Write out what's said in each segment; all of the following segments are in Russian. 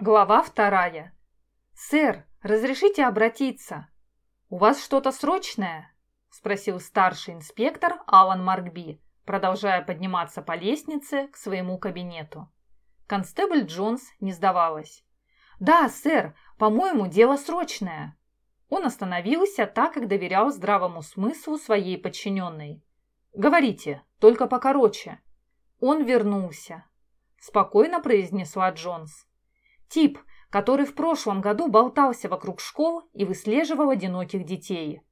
Глава вторая. «Сэр, разрешите обратиться?» «У вас что-то срочное?» – спросил старший инспектор Алан Маркби, продолжая подниматься по лестнице к своему кабинету. Констебль Джонс не сдавалась. «Да, сэр, по-моему, дело срочное». Он остановился, так как доверял здравому смыслу своей подчиненной. «Говорите, только покороче». Он вернулся. Спокойно произнесла Джонс. Тип, который в прошлом году болтался вокруг школ и выслеживал одиноких детей.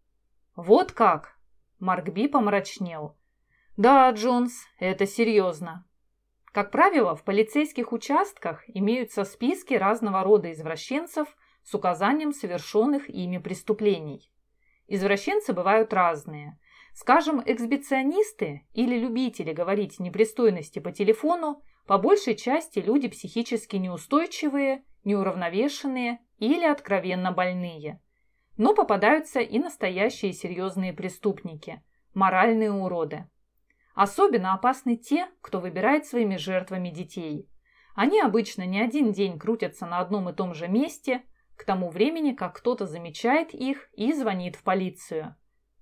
Вот как? Маркби помрачнел. Да, Джонс, это серьезно. Как правило, в полицейских участках имеются списки разного рода извращенцев с указанием совершенных ими преступлений. Извращенцы бывают разные. Скажем, эксбиционисты или любители говорить непристойности по телефону по большей части люди психически неустойчивые, неуравновешенные или откровенно больные. Но попадаются и настоящие серьезные преступники, моральные уроды. Особенно опасны те, кто выбирает своими жертвами детей. Они обычно не один день крутятся на одном и том же месте, к тому времени, как кто-то замечает их и звонит в полицию.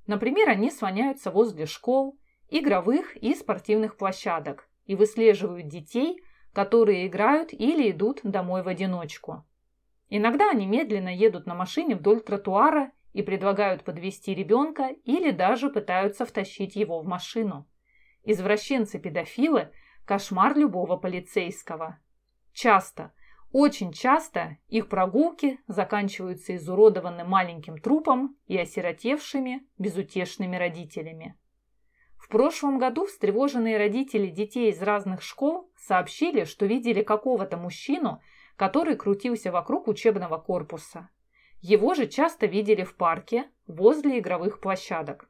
Например, они слоняются возле школ, игровых и спортивных площадок, и выслеживают детей, которые играют или идут домой в одиночку. Иногда они медленно едут на машине вдоль тротуара и предлагают подвести ребенка или даже пытаются втащить его в машину. Извращенцы-педофилы – кошмар любого полицейского. Часто, очень часто их прогулки заканчиваются изуродованным маленьким трупом и осиротевшими, безутешными родителями. В прошлом году встревоженные родители детей из разных школ сообщили, что видели какого-то мужчину, который крутился вокруг учебного корпуса. Его же часто видели в парке, возле игровых площадок.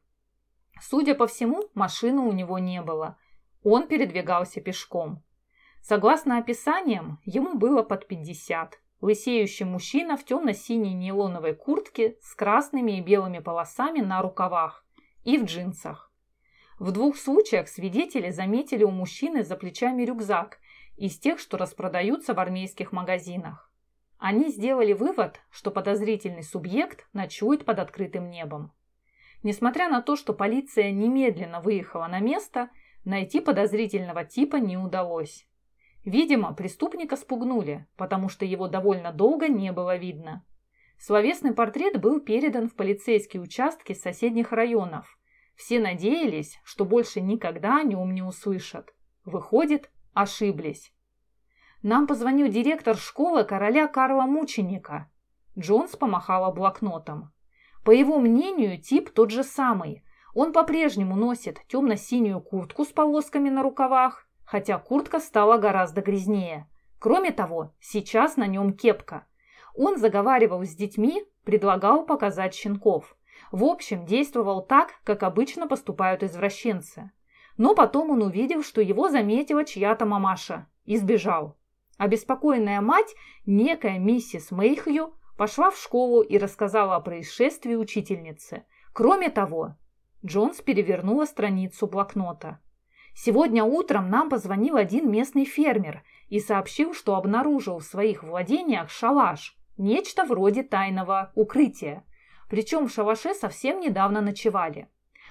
Судя по всему, машины у него не было. Он передвигался пешком. Согласно описаниям, ему было под 50. Лысеющий мужчина в темно-синей нейлоновой куртке с красными и белыми полосами на рукавах и в джинсах. В двух случаях свидетели заметили у мужчины за плечами рюкзак из тех, что распродаются в армейских магазинах. Они сделали вывод, что подозрительный субъект ночует под открытым небом. Несмотря на то, что полиция немедленно выехала на место, найти подозрительного типа не удалось. Видимо, преступника спугнули, потому что его довольно долго не было видно. Словесный портрет был передан в полицейские участки соседних районов, все надеялись, что больше никогда о нем не услышат. Выходит, ошиблись. Нам позвонил директор школы короля Карла Мученика. Джонс помахала блокнотом. По его мнению, тип тот же самый. Он по-прежнему носит темно-синюю куртку с полосками на рукавах, хотя куртка стала гораздо грязнее. Кроме того, сейчас на нем кепка. Он заговаривал с детьми, предлагал показать щенков. В общем, действовал так, как обычно поступают извращенцы. Но потом он увидел, что его заметила чья-то мамаша, и сбежал. Обеспокоенная мать, некая миссис Мейхью, пошла в школу и рассказала о происшествии учительнице. Кроме того, Джонс перевернула страницу блокнота. Сегодня утром нам позвонил один местный фермер и сообщил, что обнаружил в своих владениях шалаш, нечто вроде тайного укрытия. Причем в шалаше совсем недавно ночевали.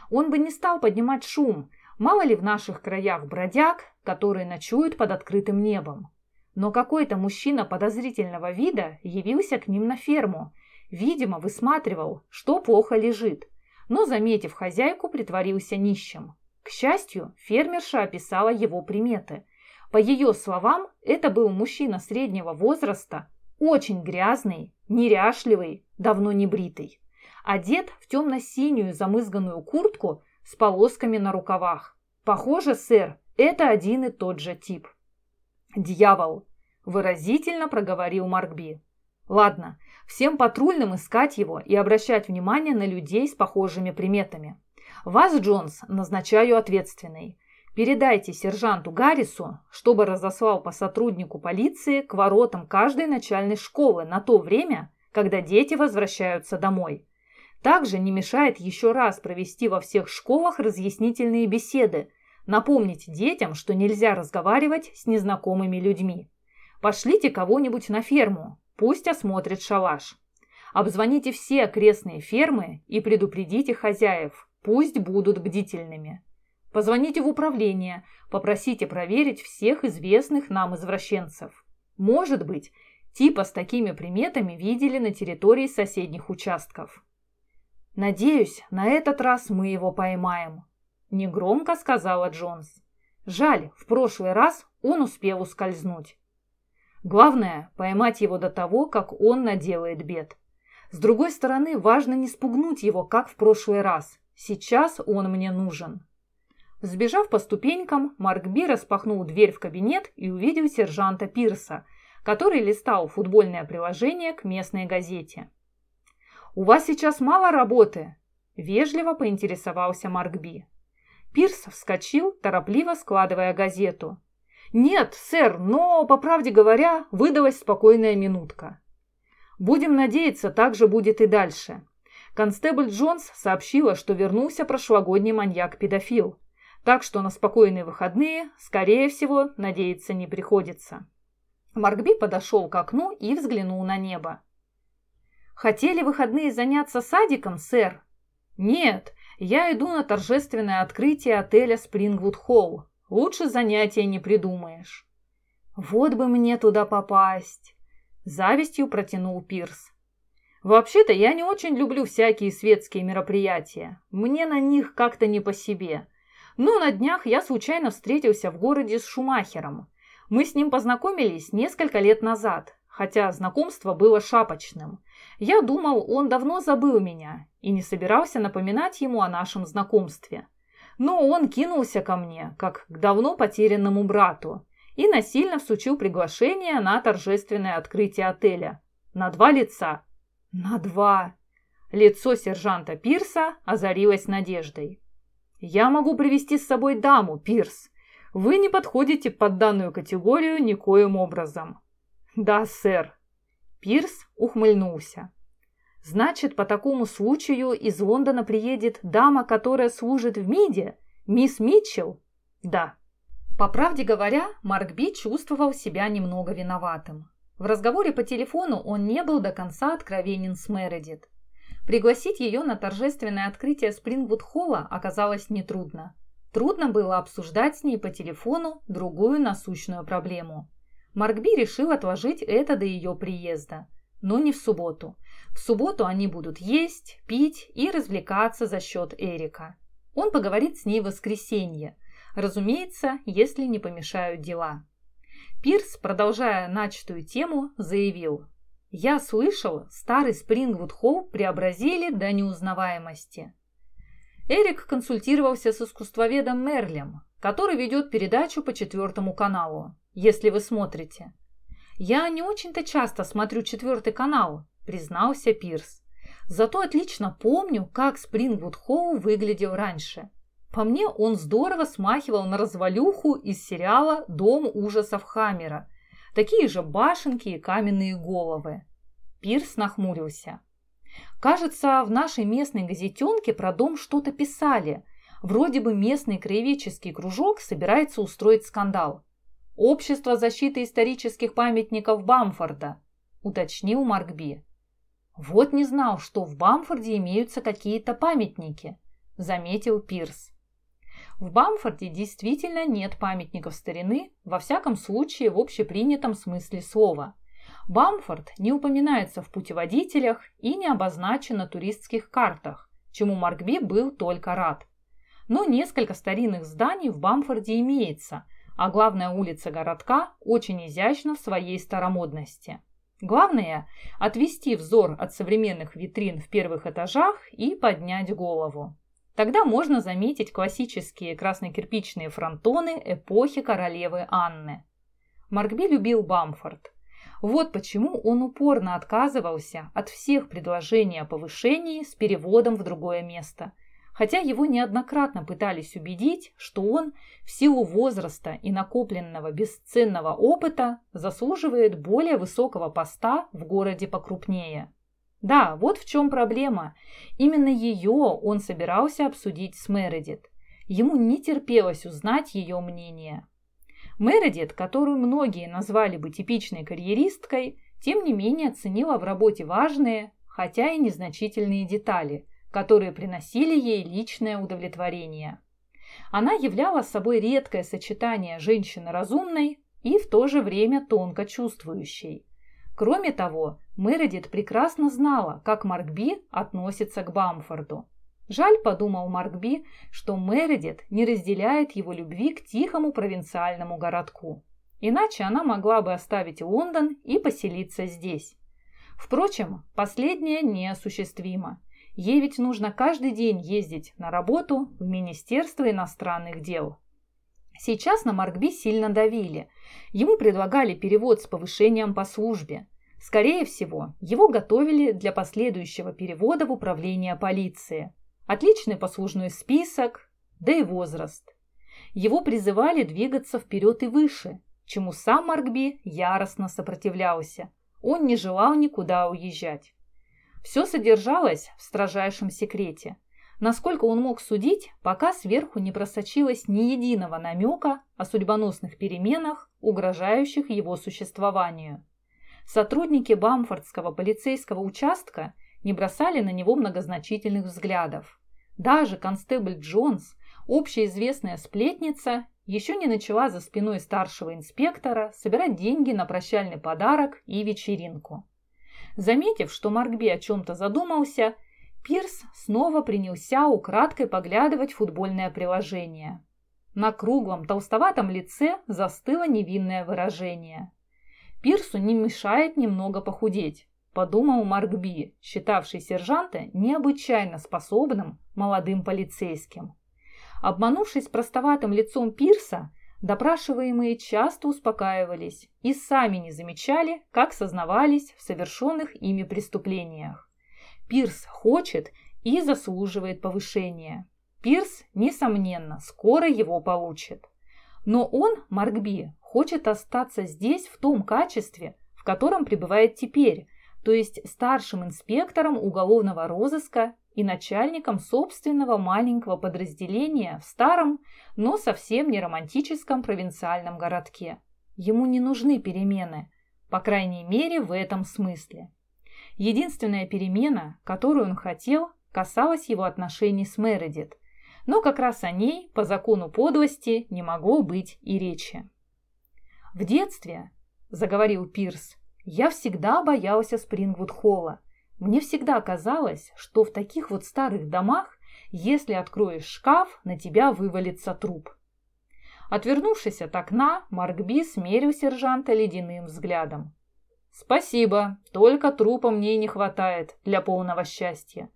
Он бы не стал поднимать шум, мало ли в наших краях бродяг, которые ночуют под открытым небом. Но какой-то мужчина подозрительного вида явился к ним на ферму. Видимо, высматривал, что плохо лежит. Но, заметив хозяйку, притворился нищим. К счастью, фермерша описала его приметы. По ее словам, это был мужчина среднего возраста, очень грязный, неряшливый, давно не бритый одет в темно-синюю замызганную куртку с полосками на рукавах. Похоже, сэр, это один и тот же тип. «Дьявол!» – выразительно проговорил Маркби. «Ладно, всем патрульным искать его и обращать внимание на людей с похожими приметами. Вас, Джонс, назначаю ответственной. Передайте сержанту Гаррису, чтобы разослал по сотруднику полиции к воротам каждой начальной школы на то время, когда дети возвращаются домой. Также не мешает еще раз провести во всех школах разъяснительные беседы, напомнить детям, что нельзя разговаривать с незнакомыми людьми. Пошлите кого-нибудь на ферму, пусть осмотрит шалаш. Обзвоните все окрестные фермы и предупредите хозяев, пусть будут бдительными. Позвоните в управление, попросите проверить всех известных нам извращенцев. Может быть, типа с такими приметами видели на территории соседних участков. «Надеюсь, на этот раз мы его поймаем», – негромко сказала Джонс. «Жаль, в прошлый раз он успел ускользнуть. Главное – поймать его до того, как он наделает бед. С другой стороны, важно не спугнуть его, как в прошлый раз. Сейчас он мне нужен». Сбежав по ступенькам, Марк Би распахнул дверь в кабинет и увидел сержанта Пирса, который листал футбольное приложение к местной газете. «У вас сейчас мало работы?» – вежливо поинтересовался Марк Би. Пирс вскочил, торопливо складывая газету. «Нет, сэр, но, по правде говоря, выдалась спокойная минутка. Будем надеяться, так же будет и дальше. Констебль Джонс сообщила, что вернулся прошлогодний маньяк-педофил, так что на спокойные выходные, скорее всего, надеяться не приходится». Маркби подошел к окну и взглянул на небо. Хотели выходные заняться садиком, сэр? Нет, я иду на торжественное открытие отеля Спрингвуд Холл. Лучше занятия не придумаешь. Вот бы мне туда попасть. Завистью протянул Пирс. Вообще-то я не очень люблю всякие светские мероприятия. Мне на них как-то не по себе. Но на днях я случайно встретился в городе с Шумахером. Мы с ним познакомились несколько лет назад, хотя знакомство было шапочным. Я думал, он давно забыл меня и не собирался напоминать ему о нашем знакомстве. Но он кинулся ко мне, как к давно потерянному брату, и насильно всучил приглашение на торжественное открытие отеля. На два лица. На два. Лицо сержанта Пирса озарилось надеждой. «Я могу привести с собой даму, Пирс. Вы не подходите под данную категорию никоим образом. «Да, сэр». Пирс ухмыльнулся. «Значит, по такому случаю из Лондона приедет дама, которая служит в МИДе? Мисс Митчелл?» «Да». По правде говоря, Марк Би чувствовал себя немного виноватым. В разговоре по телефону он не был до конца откровенен с Мередит. Пригласить ее на торжественное открытие Спрингвуд-холла оказалось нетрудно. Трудно было обсуждать с ней по телефону другую насущную проблему. Маркби решил отложить это до ее приезда. Но не в субботу. В субботу они будут есть, пить и развлекаться за счет Эрика. Он поговорит с ней в воскресенье. Разумеется, если не помешают дела. Пирс, продолжая начатую тему, заявил. «Я слышал, старый Спрингвуд-холл преобразили до неузнаваемости». Эрик консультировался с искусствоведом Мерлем, который ведет передачу по четвертому каналу если вы смотрите. Я не очень-то часто смотрю четвертый канал, признался Пирс. Зато отлично помню, как Спрингвуд Хоу выглядел раньше. По мне, он здорово смахивал на развалюху из сериала «Дом ужасов Хаммера». Такие же башенки и каменные головы. Пирс нахмурился. Кажется, в нашей местной газетенке про дом что-то писали. Вроде бы местный краеведческий кружок собирается устроить скандал. «Общество защиты исторических памятников Бамфорда», – уточнил Маркби. «Вот не знал, что в Бамфорде имеются какие-то памятники», – заметил Пирс. В Бамфорде действительно нет памятников старины, во всяком случае в общепринятом смысле слова. Бамфорд не упоминается в путеводителях и не обозначен на туристских картах, чему Маркби был только рад. Но несколько старинных зданий в Бамфорде имеется, а главная улица городка очень изящна в своей старомодности. Главное – отвести взор от современных витрин в первых этажах и поднять голову. Тогда можно заметить классические краснокирпичные фронтоны эпохи королевы Анны. Маркби любил Бамфорд. Вот почему он упорно отказывался от всех предложений о повышении с переводом в другое место – хотя его неоднократно пытались убедить, что он в силу возраста и накопленного бесценного опыта заслуживает более высокого поста в городе покрупнее. Да, вот в чем проблема. Именно ее он собирался обсудить с Мередит. Ему не терпелось узнать ее мнение. Мередит, которую многие назвали бы типичной карьеристкой, тем не менее ценила в работе важные, хотя и незначительные детали, которые приносили ей личное удовлетворение. Она являла собой редкое сочетание женщины разумной и в то же время тонко чувствующей. Кроме того, Мередит прекрасно знала, как Маркби относится к Бамфорду. Жаль, подумал Маркби, что Мередит не разделяет его любви к тихому провинциальному городку. Иначе она могла бы оставить Лондон и поселиться здесь. Впрочем, последнее неосуществимо. Ей ведь нужно каждый день ездить на работу в Министерство иностранных дел. Сейчас на Маркби сильно давили. Ему предлагали перевод с повышением по службе. Скорее всего, его готовили для последующего перевода в управление полиции. Отличный послужной список, да и возраст. Его призывали двигаться вперед и выше, чему сам Маркби яростно сопротивлялся. Он не желал никуда уезжать. Все содержалось в строжайшем секрете. Насколько он мог судить, пока сверху не просочилось ни единого намека о судьбоносных переменах, угрожающих его существованию. Сотрудники Бамфордского полицейского участка не бросали на него многозначительных взглядов. Даже констебль Джонс, общеизвестная сплетница, еще не начала за спиной старшего инспектора собирать деньги на прощальный подарок и вечеринку. Заметив, что Маркби о чем-то задумался, Пирс снова принялся украдкой поглядывать футбольное приложение. На круглом толстоватом лице застыло невинное выражение. Пирсу не мешает немного похудеть, подумал Маркби, считавший сержанта необычайно способным молодым полицейским. Обманувшись простоватым лицом Пирса, допрашиваемые часто успокаивались и сами не замечали, как сознавались в совершенных ими преступлениях. Пирс хочет и заслуживает повышения. Пирс, несомненно, скоро его получит. Но он, Маркби, хочет остаться здесь в том качестве, в котором пребывает теперь, то есть старшим инспектором уголовного розыска и начальником собственного маленького подразделения в старом, но совсем не романтическом провинциальном городке. Ему не нужны перемены, по крайней мере в этом смысле. Единственная перемена, которую он хотел, касалась его отношений с Мередит, но как раз о ней по закону подлости не могло быть и речи. «В детстве», – заговорил Пирс, – «я всегда боялся Спрингвуд-холла. Мне всегда казалось, что в таких вот старых домах, если откроешь шкаф, на тебя вывалится труп». Отвернувшись от окна, Маркби смерил сержанта ледяным взглядом. Спасибо, только трупа мне не хватает для полного счастья.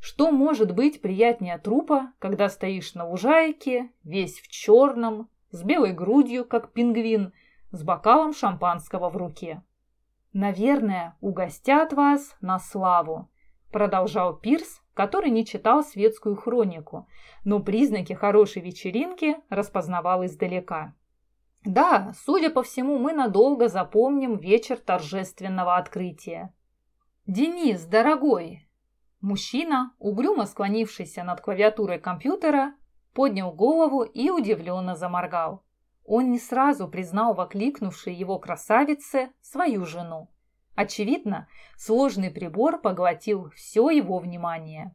Что может быть приятнее трупа, когда стоишь на лужайке, весь в черном, с белой грудью, как пингвин, с бокалом шампанского в руке? Наверное, угостят вас на славу, продолжал Пирс, который не читал светскую хронику, но признаки хорошей вечеринки распознавал издалека. Да, судя по всему, мы надолго запомним вечер торжественного открытия. «Денис, дорогой!» Мужчина, угрюмо склонившийся над клавиатурой компьютера, поднял голову и удивленно заморгал. Он не сразу признал в окликнувшей его красавице свою жену. Очевидно, сложный прибор поглотил все его внимание.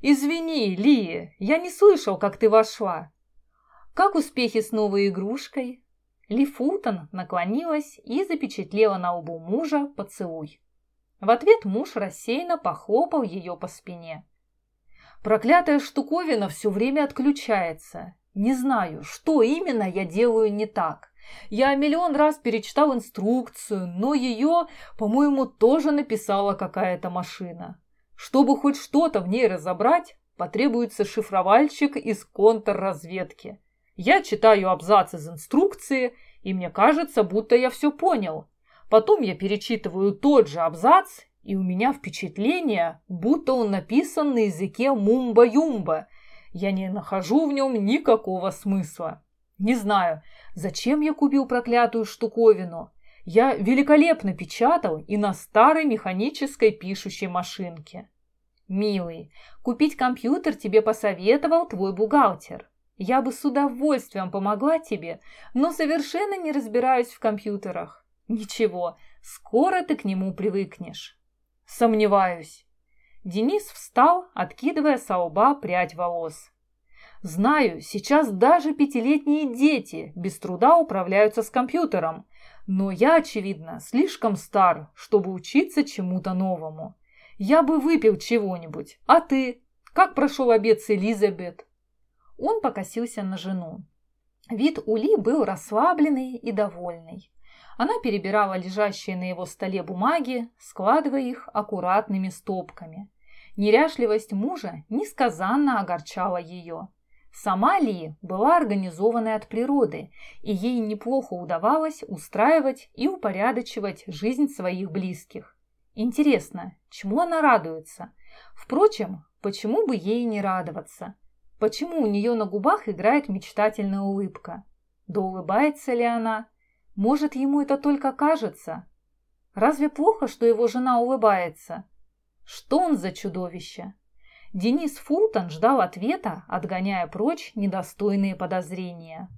«Извини, Ли, я не слышал, как ты вошла. Как успехи с новой игрушкой?» Ли Фултон наклонилась и запечатлела на лбу мужа поцелуй. В ответ муж рассеянно похлопал ее по спине. «Проклятая штуковина все время отключается. Не знаю, что именно я делаю не так. Я миллион раз перечитал инструкцию, но ее, по-моему, тоже написала какая-то машина. Чтобы хоть что-то в ней разобрать, потребуется шифровальщик из контрразведки. Я читаю абзац из инструкции, и мне кажется, будто я все понял. Потом я перечитываю тот же абзац, и у меня впечатление, будто он написан на языке мумба-юмба. Я не нахожу в нем никакого смысла. Не знаю, зачем я купил проклятую штуковину. Я великолепно печатал и на старой механической пишущей машинке. Милый, купить компьютер тебе посоветовал твой бухгалтер. Я бы с удовольствием помогла тебе, но совершенно не разбираюсь в компьютерах. Ничего, скоро ты к нему привыкнешь. Сомневаюсь. Денис встал, откидывая со лба прядь волос. Знаю, сейчас даже пятилетние дети без труда управляются с компьютером, но я, очевидно, слишком стар, чтобы учиться чему-то новому. Я бы выпил чего-нибудь. А ты? Как прошел обед с Элизабет?» Он покосился на жену. Вид у Ли был расслабленный и довольный. Она перебирала лежащие на его столе бумаги, складывая их аккуратными стопками. Неряшливость мужа несказанно огорчала ее. Сама Ли была организованной от природы, и ей неплохо удавалось устраивать и упорядочивать жизнь своих близких. Интересно, чему она радуется? Впрочем, почему бы ей не радоваться? Почему у нее на губах играет мечтательная улыбка? Да улыбается ли она? Может, ему это только кажется? Разве плохо, что его жена улыбается? Что он за чудовище? Денис Фултон ждал ответа, отгоняя прочь недостойные подозрения.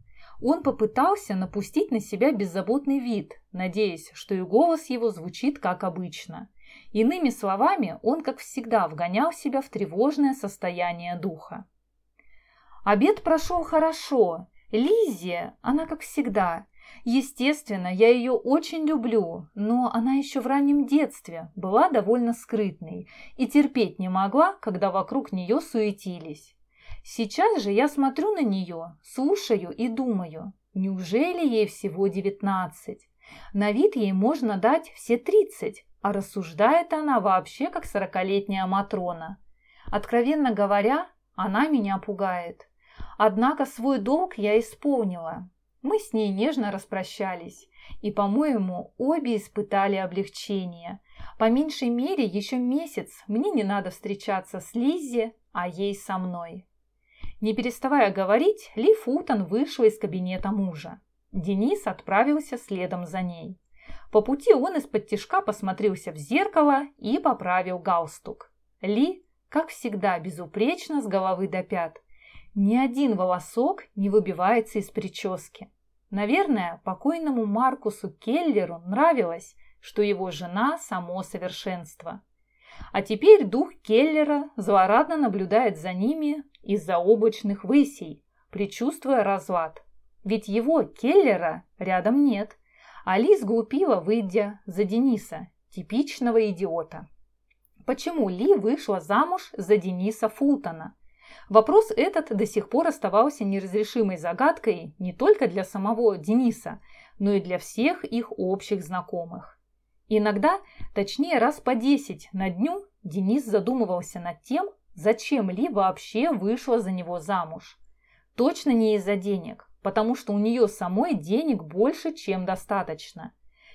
Он попытался напустить на себя беззаботный вид, надеясь, что и голос его звучит как обычно. Иными словами, он, как всегда, вгонял себя в тревожное состояние духа. Обед прошел хорошо. Лизия, она как всегда. Естественно, я ее очень люблю, но она еще в раннем детстве была довольно скрытной и терпеть не могла, когда вокруг нее суетились. Сейчас же я смотрю на нее, слушаю и думаю, неужели ей всего девятнадцать? На вид ей можно дать все тридцать, а рассуждает она вообще как сорокалетняя Матрона. Откровенно говоря, она меня пугает. Однако свой долг я исполнила. Мы с ней нежно распрощались, и, по-моему, обе испытали облегчение. По меньшей мере еще месяц мне не надо встречаться с Лиззи, а ей со мной. Не переставая говорить, Ли Футон вышла из кабинета мужа. Денис отправился следом за ней. По пути он из-под тишка посмотрелся в зеркало и поправил галстук. Ли, как всегда, безупречно с головы до пят. Ни один волосок не выбивается из прически. Наверное, покойному Маркусу Келлеру нравилось, что его жена – само совершенство. А теперь дух Келлера злорадно наблюдает за ними из-за облачных высей, предчувствуя разлад. Ведь его, Келлера, рядом нет. А Ли сглупила, выйдя за Дениса, типичного идиота. Почему Ли вышла замуж за Дениса Фултона? Вопрос этот до сих пор оставался неразрешимой загадкой не только для самого Дениса, но и для всех их общих знакомых. Иногда, точнее раз по десять на дню, Денис задумывался над тем, зачем Ли вообще вышла за него замуж. Точно не из-за денег, потому что у нее самой денег больше, чем достаточно.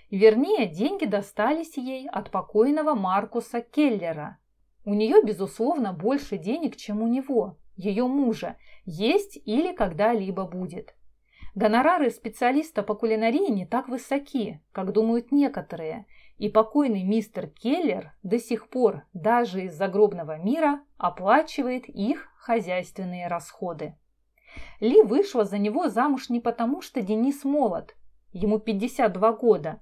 Вернее, деньги достались ей от покойного Маркуса Келлера. У нее, безусловно, больше денег, чем у него, ее мужа, есть или когда-либо будет. Гонорары специалиста по кулинарии не так высоки, как думают некоторые, и покойный мистер Келлер до сих пор даже из загробного мира оплачивает их хозяйственные расходы. Ли вышла за него замуж не потому, что Денис молод, ему 52 года.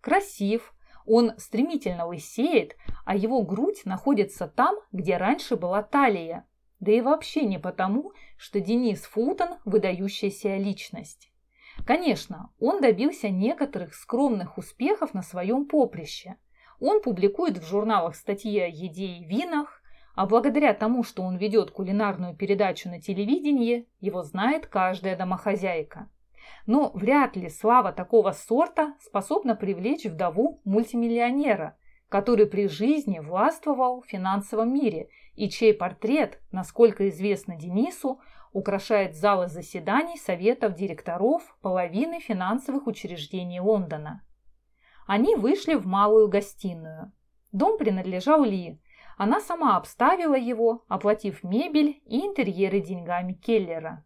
Красив, он стремительно лысеет, а его грудь находится там, где раньше была талия. Да и вообще не потому, что Денис Фултон – выдающаяся личность. Конечно, он добился некоторых скромных успехов на своем поприще. Он публикует в журналах статьи о еде и винах, а благодаря тому, что он ведет кулинарную передачу на телевидении, его знает каждая домохозяйка. Но вряд ли слава такого сорта способна привлечь вдову мультимиллионера, который при жизни властвовал в финансовом мире и чей портрет, насколько известно Денису, украшает залы заседаний советов директоров половины финансовых учреждений Лондона. Они вышли в малую гостиную. Дом принадлежал Ли. Она сама обставила его, оплатив мебель и интерьеры деньгами Келлера.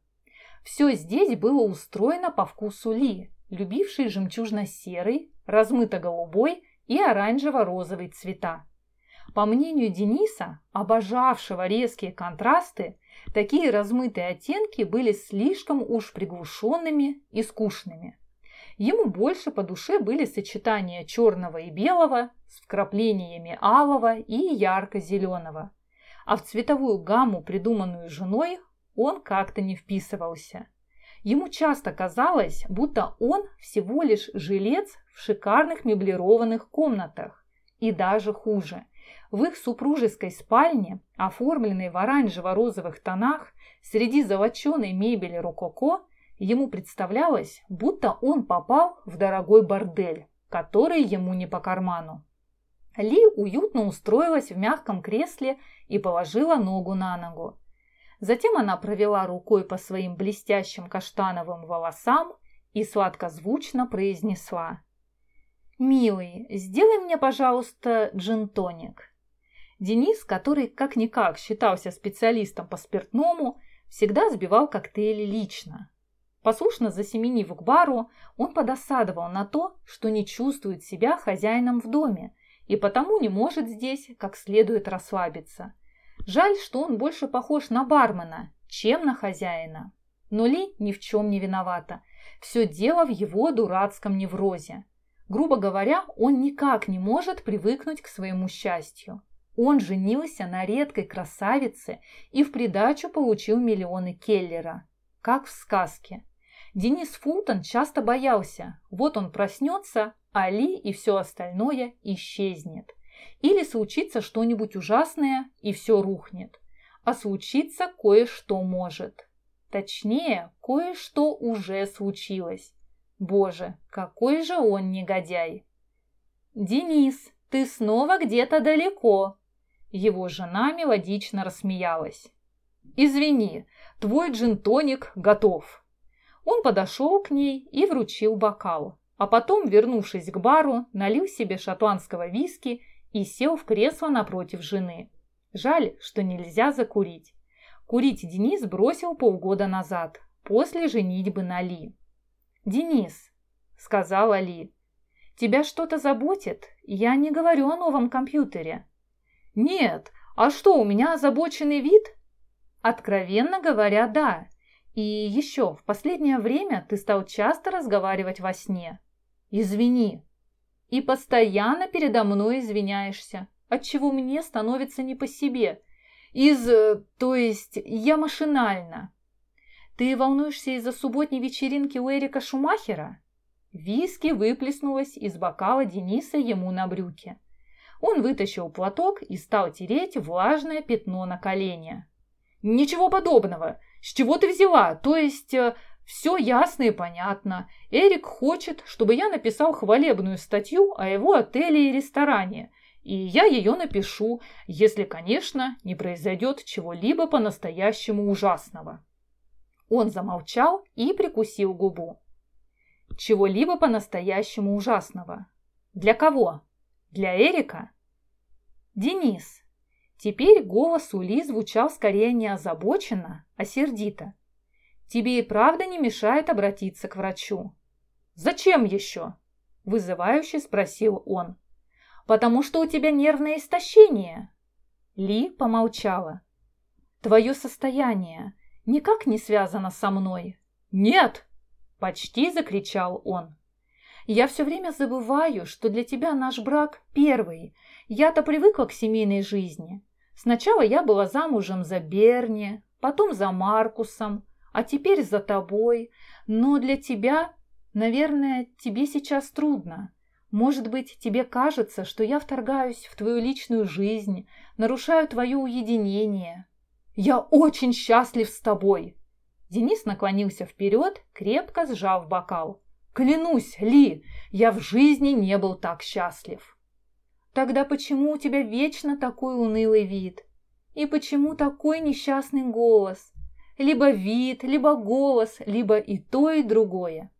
Все здесь было устроено по вкусу Ли, любившей жемчужно-серый, размыто-голубой и оранжево-розовый цвета. По мнению Дениса, обожавшего резкие контрасты, такие размытые оттенки были слишком уж приглушенными и скучными. Ему больше по душе были сочетания черного и белого с вкраплениями алого и ярко-зеленого. А в цветовую гамму, придуманную женой, он как-то не вписывался. Ему часто казалось, будто он всего лишь жилец в шикарных меблированных комнатах. И даже хуже. В их супружеской спальне, оформленной в оранжево-розовых тонах, среди золоченой мебели рококо, ему представлялось, будто он попал в дорогой бордель, который ему не по карману. Ли уютно устроилась в мягком кресле и положила ногу на ногу. Затем она провела рукой по своим блестящим каштановым волосам и сладкозвучно произнесла. «Милый, сделай мне, пожалуйста, джин-тоник». Денис, который как-никак считался специалистом по спиртному, всегда сбивал коктейли лично. Послушно засеменив к бару, он подосадовал на то, что не чувствует себя хозяином в доме и потому не может здесь как следует расслабиться. Жаль, что он больше похож на бармена, чем на хозяина. Но Ли ни в чем не виновата. Все дело в его дурацком неврозе. Грубо говоря, он никак не может привыкнуть к своему счастью. Он женился на редкой красавице и в придачу получил миллионы Келлера. Как в сказке. Денис Фултон часто боялся, вот он проснется, а Ли и все остальное исчезнет. Или случится что-нибудь ужасное, и все рухнет. А случиться кое-что может. Точнее, кое-что уже случилось. Боже, какой же он негодяй! «Денис, ты снова где-то далеко!» Его жена мелодично рассмеялась. «Извини, твой джин-тоник готов». Он подошел к ней и вручил бокал, а потом, вернувшись к бару, налил себе шотландского виски и сел в кресло напротив жены. Жаль, что нельзя закурить. Курить Денис бросил полгода назад, после женитьбы на Ли. «Денис», — сказала Ли, — «тебя что-то заботит? Я не говорю о новом компьютере». «Нет, а что, у меня озабоченный вид?» «Откровенно говоря, да. И еще, в последнее время ты стал часто разговаривать во сне. Извини». «И постоянно передо мной извиняешься, отчего мне становится не по себе. Из... то есть я машинально». «Ты волнуешься из-за субботней вечеринки у Эрика Шумахера?» Виски выплеснулась из бокала Дениса ему на брюки. Он вытащил платок и стал тереть влажное пятно на колени. «Ничего подобного! С чего ты взяла? То есть, э, все ясно и понятно. Эрик хочет, чтобы я написал хвалебную статью о его отеле и ресторане. И я ее напишу, если, конечно, не произойдет чего-либо по-настоящему ужасного». Он замолчал и прикусил губу. «Чего-либо по-настоящему ужасного. Для кого? Для Эрика?» «Денис!» Теперь голос Ули звучал скорее не озабоченно, а сердито. «Тебе и правда не мешает обратиться к врачу?» «Зачем еще?» – вызывающе спросил он. «Потому что у тебя нервное истощение». Ли помолчала. «Твое состояние никак не связано со мной». «Нет!» – почти закричал он. «Я все время забываю, что для тебя наш брак первый, я-то привыкла к семейной жизни. Сначала я была замужем за Берни, потом за Маркусом, а теперь за тобой. Но для тебя, наверное, тебе сейчас трудно. Может быть, тебе кажется, что я вторгаюсь в твою личную жизнь, нарушаю твое уединение. Я очень счастлив с тобой. Денис наклонился вперед, крепко сжав бокал. Клянусь, Ли, я в жизни не был так счастлив. Тогда почему у тебя вечно такой унылый вид? И почему такой несчастный голос? Либо вид, либо голос, либо и то, и другое.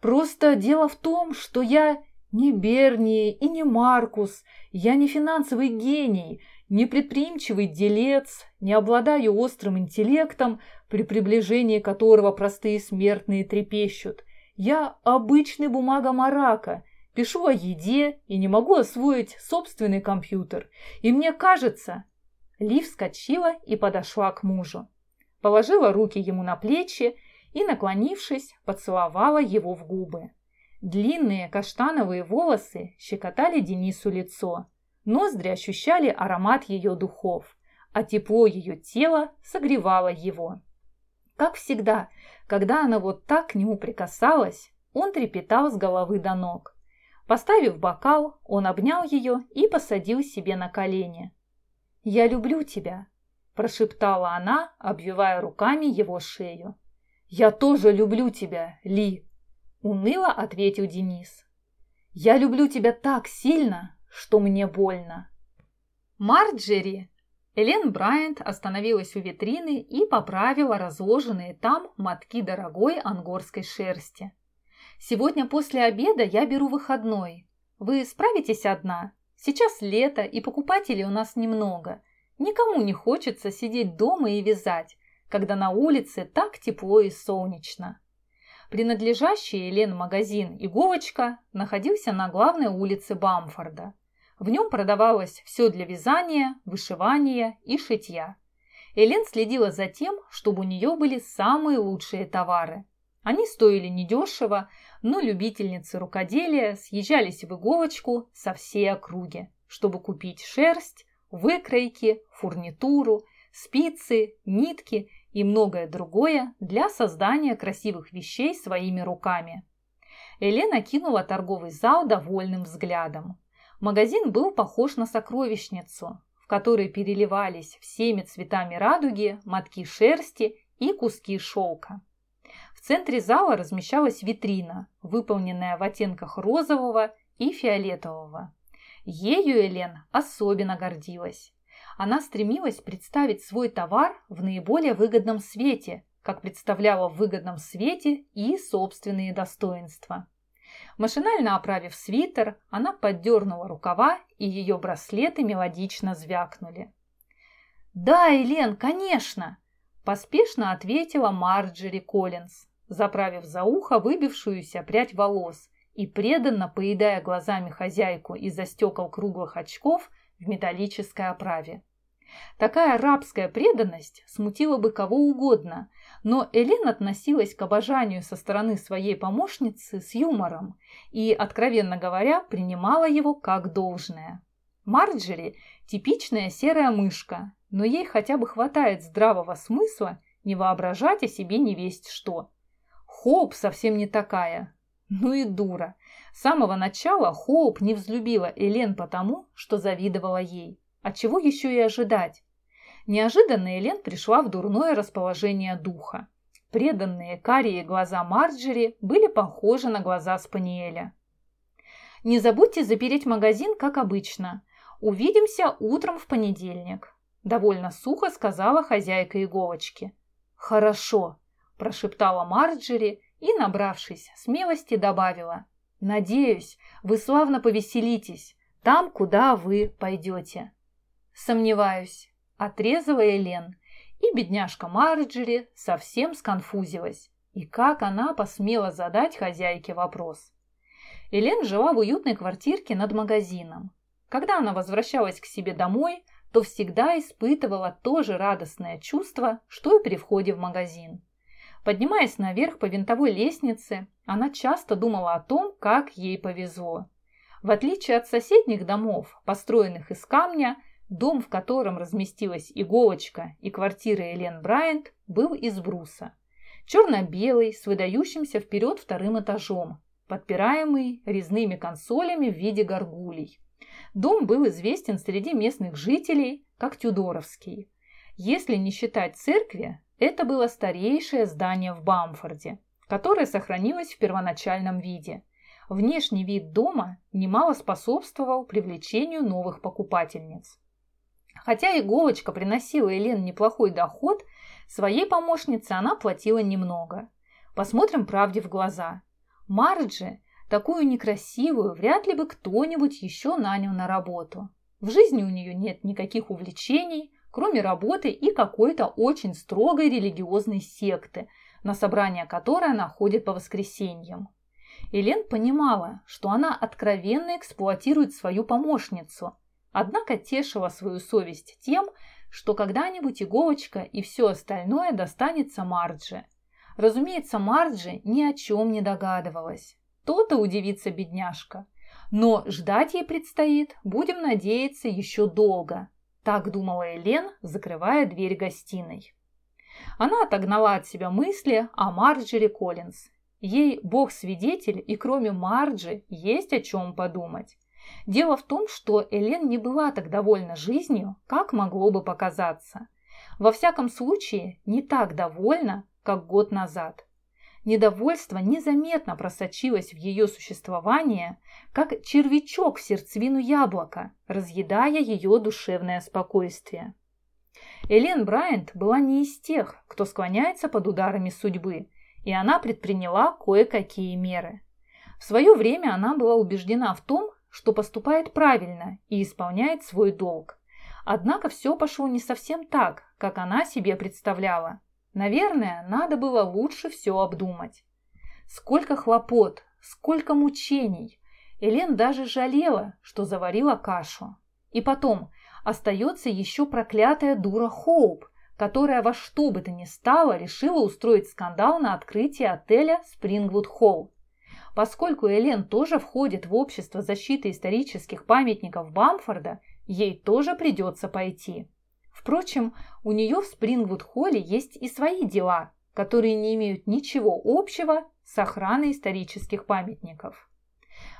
Просто дело в том, что я не Берни и не Маркус, я не финансовый гений, не предприимчивый делец, не обладаю острым интеллектом, при приближении которого простые смертные трепещут. Я обычный бумага-марака, пишу о еде и не могу освоить собственный компьютер. И мне кажется...» Ли вскочила и подошла к мужу. Положила руки ему на плечи и, наклонившись, поцеловала его в губы. Длинные каштановые волосы щекотали Денису лицо. Ноздри ощущали аромат ее духов, а тепло ее тела согревало его. Как всегда, когда она вот так к нему прикасалась, он трепетал с головы до ног. Поставив бокал, он обнял ее и посадил себе на колени. «Я люблю тебя», – прошептала она, обвивая руками его шею. «Я тоже люблю тебя, Ли», – уныло ответил Денис. «Я люблю тебя так сильно, что мне больно». Марджери Элен Брайант остановилась у витрины и поправила разложенные там мотки дорогой ангорской шерсти. «Сегодня после обеда я беру выходной. Вы справитесь одна? Сейчас лето, и покупателей у нас немного. Никому не хочется сидеть дома и вязать, когда на улице так тепло и солнечно». Принадлежащий Элен магазин «Иголочка» находился на главной улице Бамфорда – в нем продавалось все для вязания, вышивания и шитья. Элен следила за тем, чтобы у нее были самые лучшие товары. Они стоили недешево, но любительницы рукоделия съезжались в иголочку со всей округи, чтобы купить шерсть, выкройки, фурнитуру, спицы, нитки и многое другое для создания красивых вещей своими руками. Елена кинула торговый зал довольным взглядом. Магазин был похож на сокровищницу, в которой переливались всеми цветами радуги мотки шерсти и куски шелка. В центре зала размещалась витрина, выполненная в оттенках розового и фиолетового. Ею Элен особенно гордилась. Она стремилась представить свой товар в наиболее выгодном свете, как представляла в выгодном свете и собственные достоинства. Машинально оправив свитер, она поддернула рукава, и ее браслеты мелодично звякнули. «Да, Элен, конечно!» – поспешно ответила Марджери Коллинз, заправив за ухо выбившуюся прядь волос и преданно поедая глазами хозяйку из-за стекол круглых очков в металлической оправе. Такая рабская преданность смутила бы кого угодно, но Элен относилась к обожанию со стороны своей помощницы с юмором и, откровенно говоря, принимала его как должное. Марджери – типичная серая мышка, но ей хотя бы хватает здравого смысла не воображать о себе не весть что. Хоуп совсем не такая. Ну и дура. С самого начала Хоуп не взлюбила Элен потому, что завидовала ей. А чего еще и ожидать? Неожиданно Элен пришла в дурное расположение духа. Преданные карие глаза Марджери были похожи на глаза Спаниеля. «Не забудьте запереть магазин, как обычно. Увидимся утром в понедельник», – довольно сухо сказала хозяйка иголочки. «Хорошо», – прошептала Марджери и, набравшись смелости, добавила. «Надеюсь, вы славно повеселитесь там, куда вы пойдете». «Сомневаюсь», – отрезала Элен, и бедняжка Марджери совсем сконфузилась. И как она посмела задать хозяйке вопрос? Элен жила в уютной квартирке над магазином. Когда она возвращалась к себе домой, то всегда испытывала то же радостное чувство, что и при входе в магазин. Поднимаясь наверх по винтовой лестнице, она часто думала о том, как ей повезло. В отличие от соседних домов, построенных из камня, Дом, в котором разместилась иголочка и квартира Элен Брайант, был из бруса. Черно-белый, с выдающимся вперед вторым этажом, подпираемый резными консолями в виде горгулей. Дом был известен среди местных жителей как Тюдоровский. Если не считать церкви, это было старейшее здание в Бамфорде, которое сохранилось в первоначальном виде. Внешний вид дома немало способствовал привлечению новых покупательниц. Хотя иголочка приносила Елен неплохой доход, своей помощнице она платила немного. Посмотрим правде в глаза. Марджи, такую некрасивую, вряд ли бы кто-нибудь еще нанял на работу. В жизни у нее нет никаких увлечений, кроме работы и какой-то очень строгой религиозной секты, на собрание которой она ходит по воскресеньям. Элен понимала, что она откровенно эксплуатирует свою помощницу, однако тешила свою совесть тем, что когда-нибудь иголочка и все остальное достанется Марджи. Разумеется, Марджи ни о чем не догадывалась. То-то удивится бедняжка. Но ждать ей предстоит, будем надеяться, еще долго. Так думала Элен, закрывая дверь гостиной. Она отогнала от себя мысли о Марджери Коллинз. Ей бог свидетель, и кроме Марджи есть о чем подумать. Дело в том, что Элен не была так довольна жизнью, как могло бы показаться. Во всяком случае, не так довольна, как год назад. Недовольство незаметно просочилось в ее существование, как червячок в сердцевину яблока, разъедая ее душевное спокойствие. Элен Брайант была не из тех, кто склоняется под ударами судьбы, и она предприняла кое-какие меры. В свое время она была убеждена в том, что поступает правильно и исполняет свой долг. Однако все пошло не совсем так, как она себе представляла. Наверное, надо было лучше все обдумать. Сколько хлопот, сколько мучений. Элен даже жалела, что заварила кашу. И потом, остается еще проклятая дура Хоуп, которая во что бы то ни стало решила устроить скандал на открытии отеля Спрингвуд Холл. Поскольку Элен тоже входит в общество защиты исторических памятников Бамфорда, ей тоже придется пойти. Впрочем, у нее в Спрингвуд-холле есть и свои дела, которые не имеют ничего общего с охраной исторических памятников.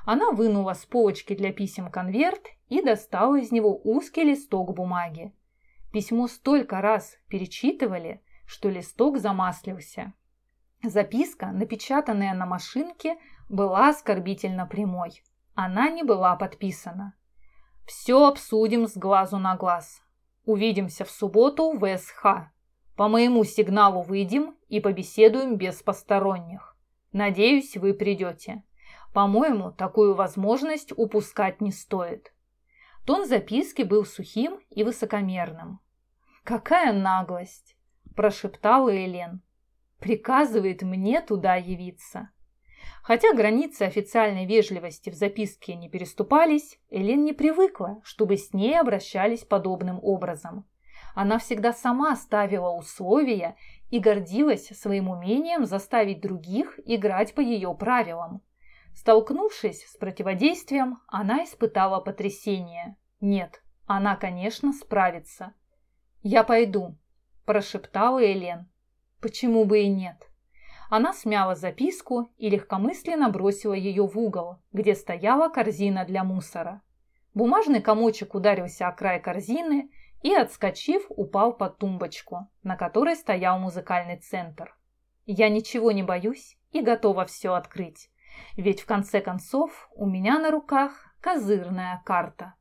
Она вынула с полочки для писем конверт и достала из него узкий листок бумаги. Письмо столько раз перечитывали, что листок замаслился. Записка, напечатанная на машинке, была оскорбительно прямой. Она не была подписана. «Все обсудим с глазу на глаз. Увидимся в субботу в СХ. По моему сигналу выйдем и побеседуем без посторонних. Надеюсь, вы придете. По-моему, такую возможность упускать не стоит». Тон записки был сухим и высокомерным. «Какая наглость!» – прошептала Элен. «Приказывает мне туда явиться». Хотя границы официальной вежливости в записке не переступались, Элен не привыкла, чтобы с ней обращались подобным образом. Она всегда сама ставила условия и гордилась своим умением заставить других играть по ее правилам. Столкнувшись с противодействием, она испытала потрясение. Нет, она, конечно, справится. «Я пойду», – прошептала Элен. «Почему бы и нет?» Она смяла записку и легкомысленно бросила ее в угол, где стояла корзина для мусора. Бумажный комочек ударился о край корзины и, отскочив, упал под тумбочку, на которой стоял музыкальный центр. Я ничего не боюсь и готова все открыть, ведь в конце концов у меня на руках козырная карта.